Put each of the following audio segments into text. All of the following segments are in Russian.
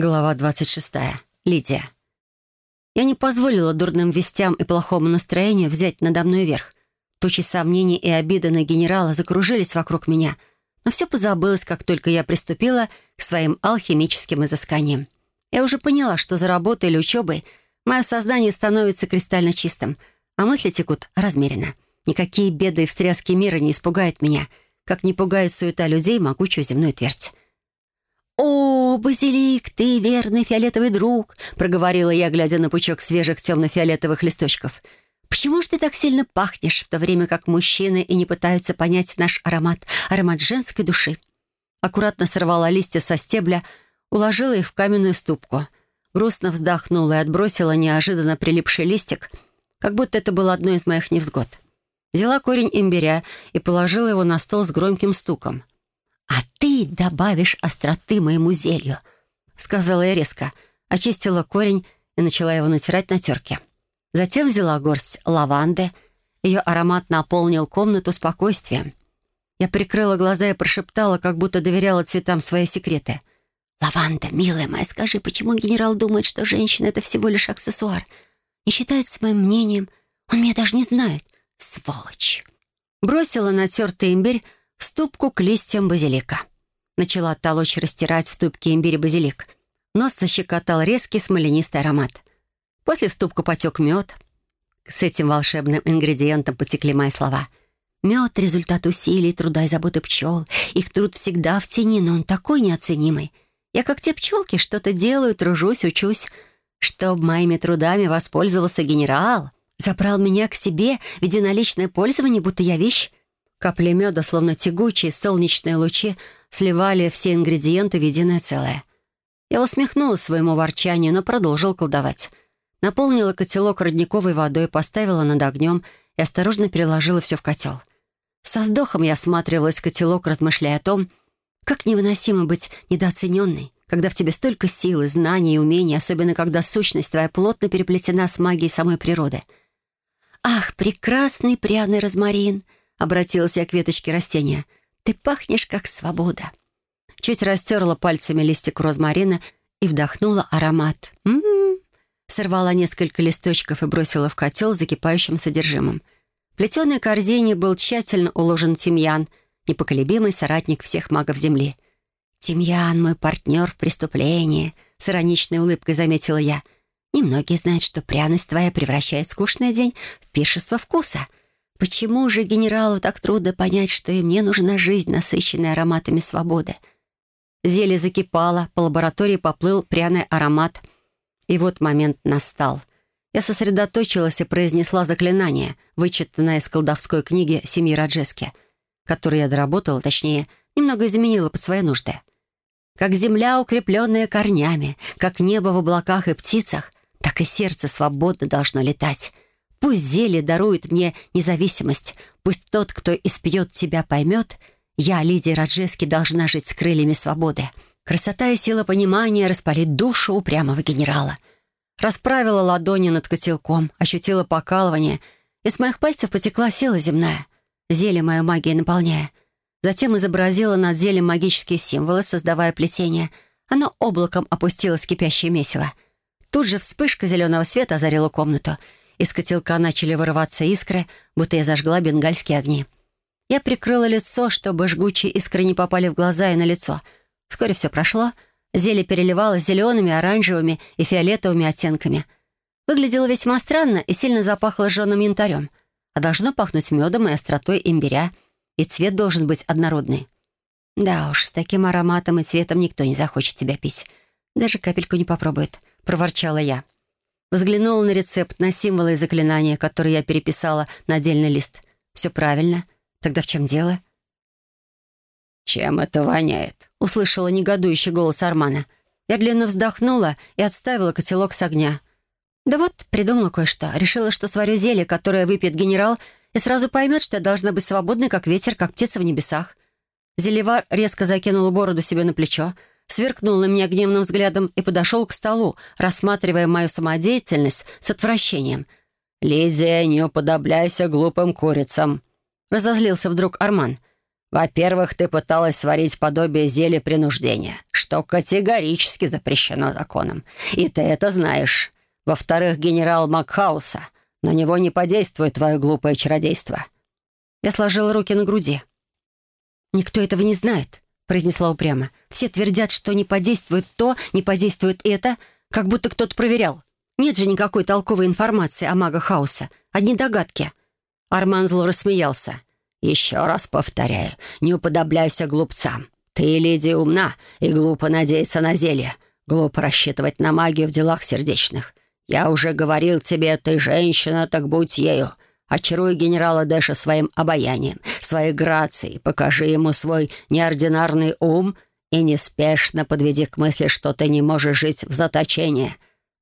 Глава 26. Лидия. Я не позволила дурным вестям и плохому настроению взять надо мной верх. Тучи сомнений и обиды на генерала закружились вокруг меня, но все позабылось, как только я приступила к своим алхимическим изысканиям. Я уже поняла, что за работой или учебой мое сознание становится кристально чистым, а мысли текут размеренно. Никакие беды и встряски мира не испугают меня, как не пугает суета людей могучую земную твердь. «О, Базилик, ты верный фиолетовый друг!» — проговорила я, глядя на пучок свежих темно-фиолетовых листочков. «Почему же ты так сильно пахнешь, в то время как мужчины и не пытаются понять наш аромат, аромат женской души?» Аккуратно сорвала листья со стебля, уложила их в каменную ступку. Грустно вздохнула и отбросила неожиданно прилипший листик, как будто это было одно из моих невзгод. Взяла корень имбиря и положила его на стол с громким стуком — «А ты добавишь остроты моему зелью», — сказала я резко, очистила корень и начала его натирать на терке. Затем взяла горсть лаванды. Ее аромат наполнил комнату спокойствием. Я прикрыла глаза и прошептала, как будто доверяла цветам свои секреты. «Лаванда, милая моя, скажи, почему генерал думает, что женщина — это всего лишь аксессуар? Не считается моим мнением. Он меня даже не знает. Сволочь!» Бросила натертый имбирь ступку к листьям базилика. Начала толочь растирать в ступке имбирь базилик. Нос защекотал резкий смоленистый аромат. После в ступку потек мед. С этим волшебным ингредиентом потекли мои слова. Мед — результат усилий, труда и заботы пчел. Их труд всегда в тени, но он такой неоценимый. Я, как те пчелки, что-то делаю, тружусь, учусь. Чтоб моими трудами воспользовался генерал, забрал меня к себе в единоличное пользование, будто я вещь. Капли меда, словно тягучие солнечные лучи, сливали все ингредиенты в единое целое. Я усмехнулась своему ворчанию, но продолжил колдовать. Наполнила котелок родниковой водой, поставила над огнем и осторожно переложила все в котел. Со вздохом я осматривалась в котелок, размышляя о том, как невыносимо быть недооцененной, когда в тебе столько силы, знаний и умений, особенно когда сущность твоя плотно переплетена с магией самой природы. «Ах, прекрасный пряный розмарин!» Обратилась я к веточке растения. «Ты пахнешь, как свобода». Чуть растерла пальцами листик розмарина и вдохнула аромат. «М-м-м». Сорвала несколько листочков и бросила в котел с закипающим содержимым. В плетеной корзине был тщательно уложен тимьян, непоколебимый соратник всех магов Земли. «Тимьян — мой партнер в преступлении», — с ироничной улыбкой заметила я. «Немногие знают, что пряность твоя превращает скучный день в пиршество вкуса». Почему же генералу так трудно понять, что и мне нужна жизнь, насыщенная ароматами свободы? Зелье закипало, по лаборатории поплыл пряный аромат. И вот момент настал. Я сосредоточилась и произнесла заклинание, вычитанное из колдовской книги семьи Раджески, которую я доработала, точнее, немного изменила под свои нужды. Как земля, укрепленная корнями, как небо в облаках и птицах, так и сердце свободно должно летать — Пусть зелье дарует мне независимость. Пусть тот, кто испьет тебя, поймет, я, Лидия Раджески, должна жить с крыльями свободы. Красота и сила понимания распалит душу упрямого генерала. Расправила ладони над котелком, ощутила покалывание. Из моих пальцев потекла сила земная, зелье мою магией наполняя. Затем изобразила над зельем магические символы, создавая плетение. Оно облаком опустилось в кипящее месиво. Тут же вспышка зеленого света озарила комнату — из котелка начали вырываться искры, будто я зажгла бенгальские огни. Я прикрыла лицо, чтобы жгучие искры не попали в глаза и на лицо. Вскоре все прошло. Зелье переливалось зелеными, оранжевыми и фиолетовыми оттенками. Выглядело весьма странно и сильно запахло жженым янтарем. А должно пахнуть медом и остротой имбиря. И цвет должен быть однородный. Да уж, с таким ароматом и цветом никто не захочет тебя пить. Даже капельку не попробует, — проворчала я. Взглянула на рецепт, на символы и заклинания, которые я переписала на отдельный лист. Все правильно. Тогда в чем дело? «Чем это воняет?» — услышала негодующий голос Армана. Я длинно вздохнула и отставила котелок с огня. Да вот, придумала кое-что. Решила, что сварю зелье, которое выпьет генерал, и сразу поймет, что я должна быть свободной, как ветер, как птица в небесах. Зелевар резко закинул бороду себе на плечо, сверкнул на меня гневным взглядом и подошел к столу, рассматривая мою самодеятельность с отвращением. «Лидия, не уподобляйся глупым курицам!» Разозлился вдруг Арман. Во-первых, ты пыталась сварить подобие зелья принуждения, что категорически запрещено законом. И ты это знаешь. Во-вторых, генерал Макхауса. На него не подействует твое глупое чародейство». Я сложила руки на груди. «Никто этого не знает», — произнесла упрямо. «Все твердят, что не подействует то, не подействует это, как будто кто-то проверял. Нет же никакой толковой информации о магах хаоса. Одни догадки». Арман зло рассмеялся. «Еще раз повторяю, не уподобляйся глупцам. Ты, леди, умна и глупо надеяться на зелье. Глупо рассчитывать на магию в делах сердечных. Я уже говорил тебе, ты женщина, так будь ею. Очаруй генерала Дэша своим обаянием, своей грацией, покажи ему свой неординарный ум и неспешно подведи к мысли, что ты не можешь жить в заточении.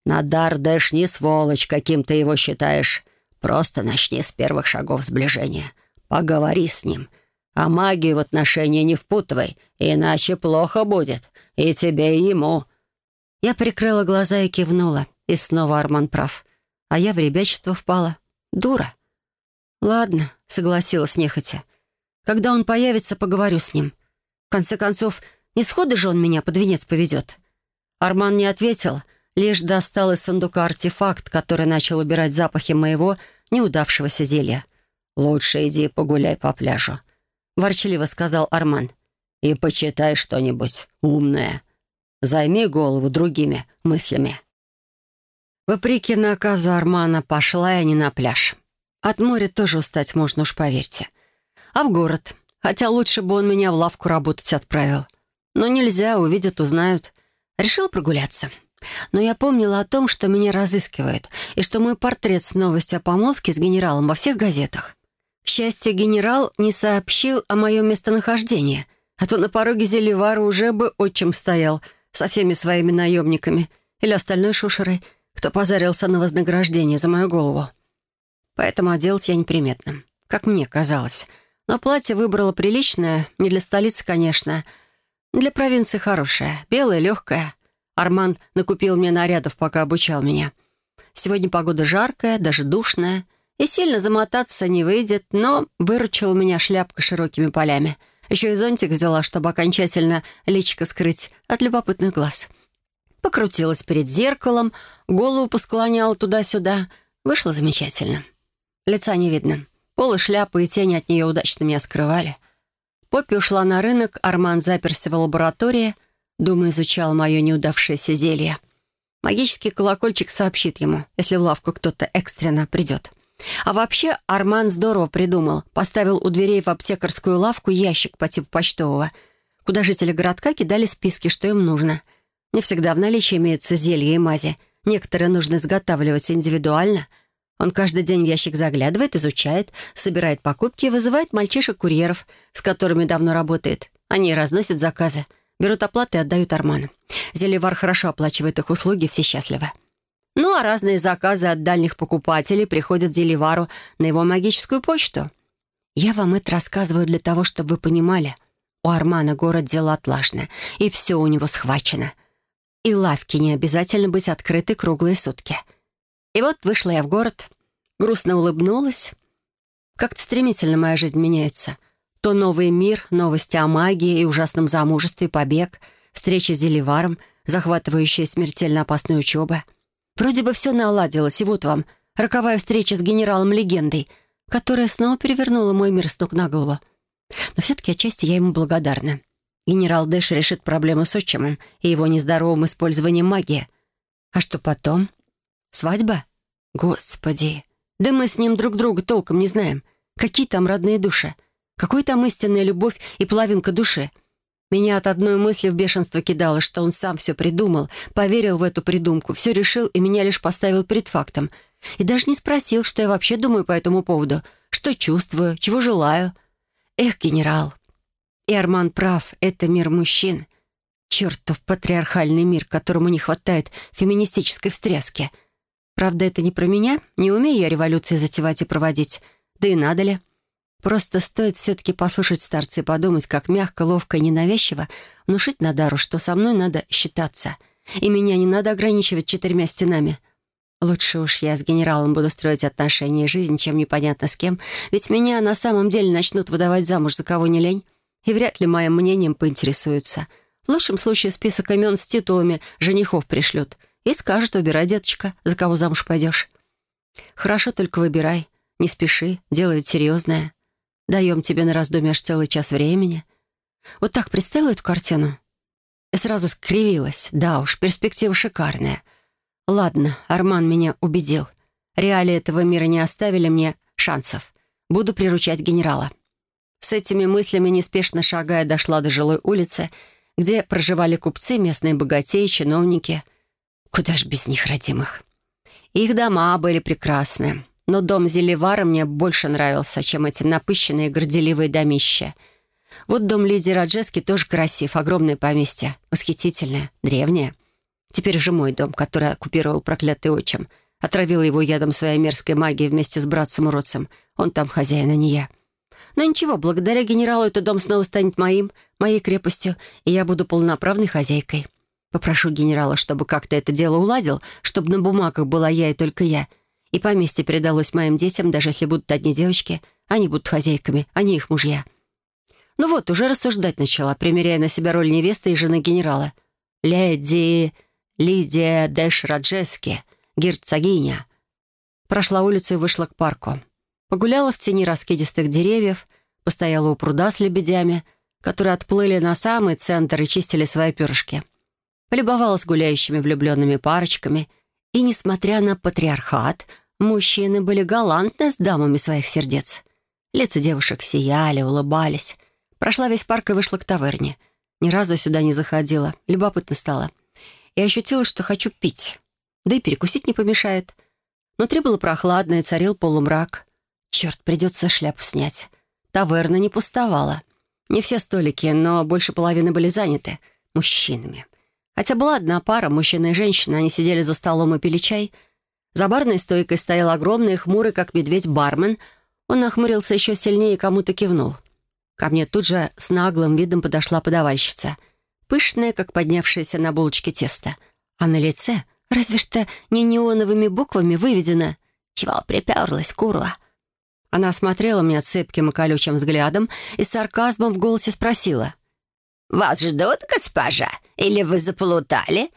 Надар Дэш не сволочь, каким ты его считаешь. Просто начни с первых шагов сближения. Поговори с ним. А магию в отношении не впутывай, иначе плохо будет. И тебе, и ему». Я прикрыла глаза и кивнула. И снова Арман прав. А я в ребячество впала. Дура. «Ладно», — согласилась нехотя. «Когда он появится, поговорю с ним. В конце концов, не сходы же он меня под венец поведет». Арман не ответил, лишь достал из сундука артефакт, который начал убирать запахи моего неудавшегося зелья. «Лучше иди погуляй по пляжу», — ворчливо сказал Арман. «И почитай что-нибудь умное. Займи голову другими мыслями». Вопреки наказу Армана пошла я не на пляж. От моря тоже устать можно, уж поверьте. А в город. Хотя лучше бы он меня в лавку работать отправил. Но нельзя, увидят, узнают. Решил прогуляться. Но я помнила о том, что меня разыскивают, и что мой портрет с новостью о помолвке с генералом во всех газетах. К счастью, генерал не сообщил о моем местонахождении, а то на пороге Зеливара уже бы отчим стоял со всеми своими наемниками или остальной шушерой, кто позарился на вознаграждение за мою голову. Поэтому оделась я неприметно, как мне казалось. Но платье выбрала приличное, не для столицы, конечно. Для провинции хорошее, белое, легкое. Арман накупил мне нарядов, пока обучал меня. Сегодня погода жаркая, даже душная, и сильно замотаться не выйдет, но выручила меня шляпка широкими полями. Еще и зонтик взяла, чтобы окончательно личико скрыть от любопытных глаз. Покрутилась перед зеркалом, голову посклоняла туда-сюда. Вышло замечательно. Лица не видно. Полы шляпы и тени от нее удачно меня скрывали. Поппи ушла на рынок, Арман заперся в лаборатории. Думаю, изучал мое неудавшееся зелье. Магический колокольчик сообщит ему, если в лавку кто-то экстренно придет. А вообще Арман здорово придумал. Поставил у дверей в аптекарскую лавку ящик по типу почтового, куда жители городка кидали списки, что им нужно. Не всегда в наличии имеются зелья и мази. Некоторые нужно изготавливать индивидуально — он каждый день в ящик заглядывает, изучает, собирает покупки и вызывает мальчишек-курьеров, с которыми давно работает. Они разносят заказы, берут оплаты и отдают Арману. Зеливар хорошо оплачивает их услуги, все счастливы. Ну а разные заказы от дальних покупателей приходят Зеливару на его магическую почту. Я вам это рассказываю для того, чтобы вы понимали. У Армана город дело отлажное, и все у него схвачено. И лавки не обязательно быть открыты круглые сутки — и вот вышла я в город, грустно улыбнулась. Как-то стремительно моя жизнь меняется. То новый мир, новости о магии и ужасном замужестве, побег, встреча с Деливаром, захватывающая смертельно опасную учеба. Вроде бы все наладилось, и вот вам роковая встреча с генералом-легендой, которая снова перевернула мой мир стук на голову. Но все-таки отчасти я ему благодарна. Генерал Дэш решит проблему с отчимом и его нездоровым использованием магии. А что потом? Свадьба? Господи! Да мы с ним друг друга толком не знаем. Какие там родные души? Какой там истинная любовь и половинка души? Меня от одной мысли в бешенство кидало, что он сам все придумал, поверил в эту придумку, все решил и меня лишь поставил перед фактом. И даже не спросил, что я вообще думаю по этому поводу, что чувствую, чего желаю. Эх, генерал. И Арман прав, это мир мужчин. Чертов патриархальный мир, которому не хватает феминистической встряски — Правда, это не про меня. Не умею я революции затевать и проводить. Да и надо ли. Просто стоит все-таки послушать старца и подумать, как мягко, ловко и ненавязчиво внушить Надару, что со мной надо считаться. И меня не надо ограничивать четырьмя стенами. Лучше уж я с генералом буду строить отношения и жизнь, чем непонятно с кем, ведь меня на самом деле начнут выдавать замуж за кого не лень. и вряд ли моим мнением поинтересуются. В лучшем случае список имен с титулами женихов пришлют и скажут, выбирай, деточка, за кого замуж пойдешь. Хорошо, только выбирай. Не спеши, ведь серьезное. Даем тебе на раздумье аж целый час времени. Вот так представила эту картину? И сразу скривилась. Да уж, перспектива шикарная. Ладно, Арман меня убедил. Реалии этого мира не оставили мне шансов. Буду приручать генерала. С этими мыслями, неспешно шагая, дошла до жилой улицы, где проживали купцы, местные богатеи, чиновники. Куда ж без них, родимых? Их дома были прекрасны, но дом Зелевара мне больше нравился, чем эти напыщенные горделивые домища. Вот дом Лидии Раджески тоже красив, огромное поместье, восхитительное, древнее. Теперь уже мой дом, который оккупировал проклятый отчим. Отравил его ядом своей мерзкой магии вместе с братцем-уродцем. Он там хозяин, а не я. Но ничего, благодаря генералу этот дом снова станет моим, моей крепостью, и я буду полноправной хозяйкой. Попрошу генерала, чтобы как-то это дело уладил, чтобы на бумагах была я и только я. И поместье передалось моим детям, даже если будут одни девочки. Они будут хозяйками, они их мужья. Ну вот, уже рассуждать начала, примеряя на себя роль невесты и жены генерала. «Леди Лидия Дэш Раджески, герцогиня». Прошла улицу и вышла к парку. Погуляла в тени раскидистых деревьев, постояла у пруда с лебедями, которые отплыли на самый центр и чистили свои перышки. Полюбовалась гуляющими влюбленными парочками, и, несмотря на патриархат, мужчины были галантны с дамами своих сердец. Лица девушек сияли, улыбались. Прошла весь парк и вышла к таверне. Ни разу сюда не заходила, любопытно стало. И ощутила, что хочу пить. Да и перекусить не помешает. Внутри было прохладно и царил полумрак. Черт, придется шляпу снять. Таверна не пустовала. Не все столики, но больше половины были заняты мужчинами. Хотя была одна пара, мужчина и женщина, они сидели за столом и пили чай. За барной стойкой стоял огромный хмурый, как медведь, бармен. Он нахмурился еще сильнее и кому-то кивнул. Ко мне тут же с наглым видом подошла подавальщица. Пышная, как поднявшаяся на булочке тесто. А на лице, разве что не неоновыми буквами, выведено «Чего приперлась, курва?» Она осмотрела меня цепким и колючим взглядом и с сарказмом в голосе спросила. «Вас ждут, госпожа? Или вы заплутали?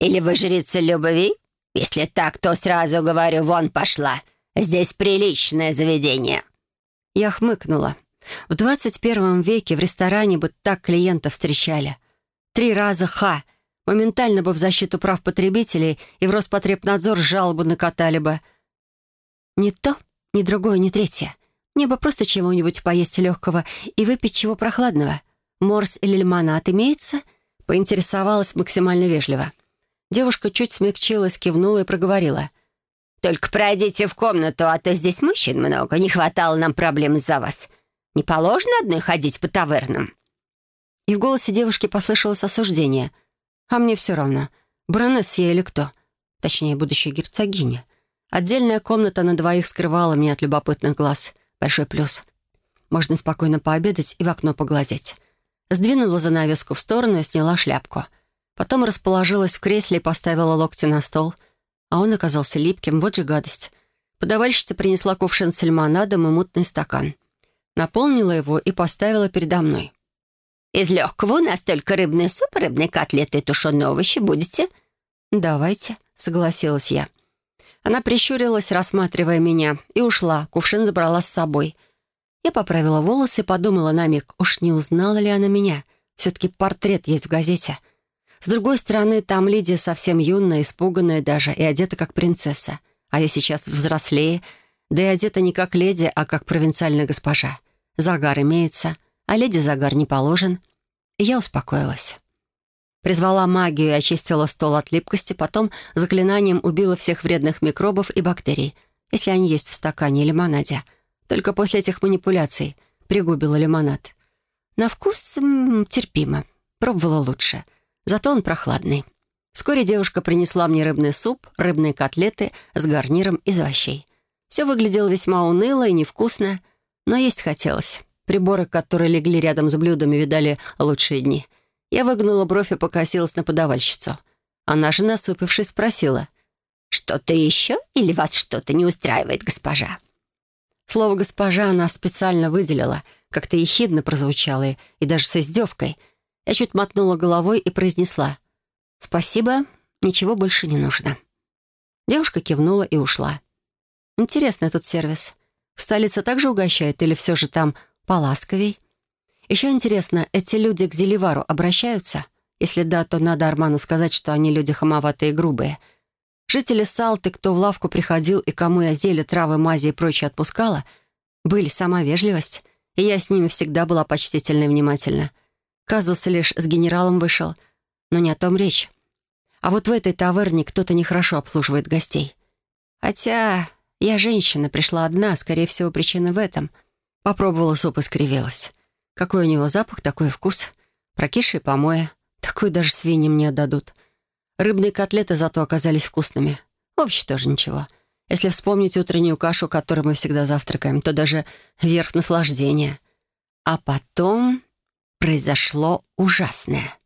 Или вы жрица любви? Если так, то сразу говорю, вон пошла. Здесь приличное заведение». Я хмыкнула. В 21 веке в ресторане бы так клиентов встречали. Три раза «ха». Моментально бы в защиту прав потребителей и в Роспотребнадзор жалобу накатали бы. Не то ни другое, ни третье. Мне бы просто чего-нибудь поесть легкого и выпить чего прохладного. Морс или лимонад имеется?» Поинтересовалась максимально вежливо. Девушка чуть смягчилась, кивнула и проговорила. «Только пройдите в комнату, а то здесь мужчин много. Не хватало нам проблем из-за вас. Не положено одной ходить по тавернам?» И в голосе девушки послышалось осуждение. «А мне все равно, баронесса я или кто? Точнее, будущая герцогиня. Отдельная комната на двоих скрывала меня от любопытных глаз. Большой плюс. Можно спокойно пообедать и в окно поглазеть. Сдвинула занавеску в сторону и сняла шляпку. Потом расположилась в кресле и поставила локти на стол. А он оказался липким, вот же гадость. Подавальщица принесла кувшин с лимонадом и мутный стакан. Наполнила его и поставила передо мной. «Из легкого у нас только рыбный суп, рыбные котлеты и тушеные овощи будете?» «Давайте», — согласилась я. Она прищурилась, рассматривая меня, и ушла. Кувшин забрала с собой. Я поправила волосы подумала на миг, уж не узнала ли она меня. Все-таки портрет есть в газете. С другой стороны, там Лидия совсем юная, испуганная даже, и одета как принцесса. А я сейчас взрослее, да и одета не как леди, а как провинциальная госпожа. Загар имеется, а леди загар не положен. И я успокоилась. Призвала магию и очистила стол от липкости, потом заклинанием убила всех вредных микробов и бактерий, если они есть в стакане или лимонаде. Только после этих манипуляций пригубила лимонад. На вкус м -м, терпимо. Пробовала лучше. Зато он прохладный. Вскоре девушка принесла мне рыбный суп, рыбные котлеты с гарниром из овощей. Все выглядело весьма уныло и невкусно, но есть хотелось. Приборы, которые легли рядом с блюдами, видали лучшие дни — я выгнула бровь и покосилась на подавальщицу. Она же, насупившись, спросила. «Что-то еще или вас что-то не устраивает, госпожа?» Слово «госпожа» она специально выделила, как-то ехидно прозвучало и, даже с издевкой. Я чуть мотнула головой и произнесла «Спасибо, ничего больше не нужно». Девушка кивнула и ушла. Интересный тут сервис. В столице также угощают или все же там поласковей? Еще интересно, эти люди к Зеливару обращаются? Если да, то надо Арману сказать, что они люди хамоватые и грубые. Жители Салты, кто в лавку приходил и кому я зелье, травы, мази и прочее отпускала, были сама вежливость, и я с ними всегда была почтительна и внимательна. Казус лишь с генералом вышел, но не о том речь. А вот в этой таверне кто-то нехорошо обслуживает гостей. Хотя я женщина, пришла одна, скорее всего, причина в этом. Попробовала суп и скривилась. Какой у него запах, такой вкус. Прокисшие помои. Такую даже свиньям не отдадут. Рыбные котлеты зато оказались вкусными. Овощи тоже ничего. Если вспомнить утреннюю кашу, которой мы всегда завтракаем, то даже верх наслаждения. А потом произошло ужасное.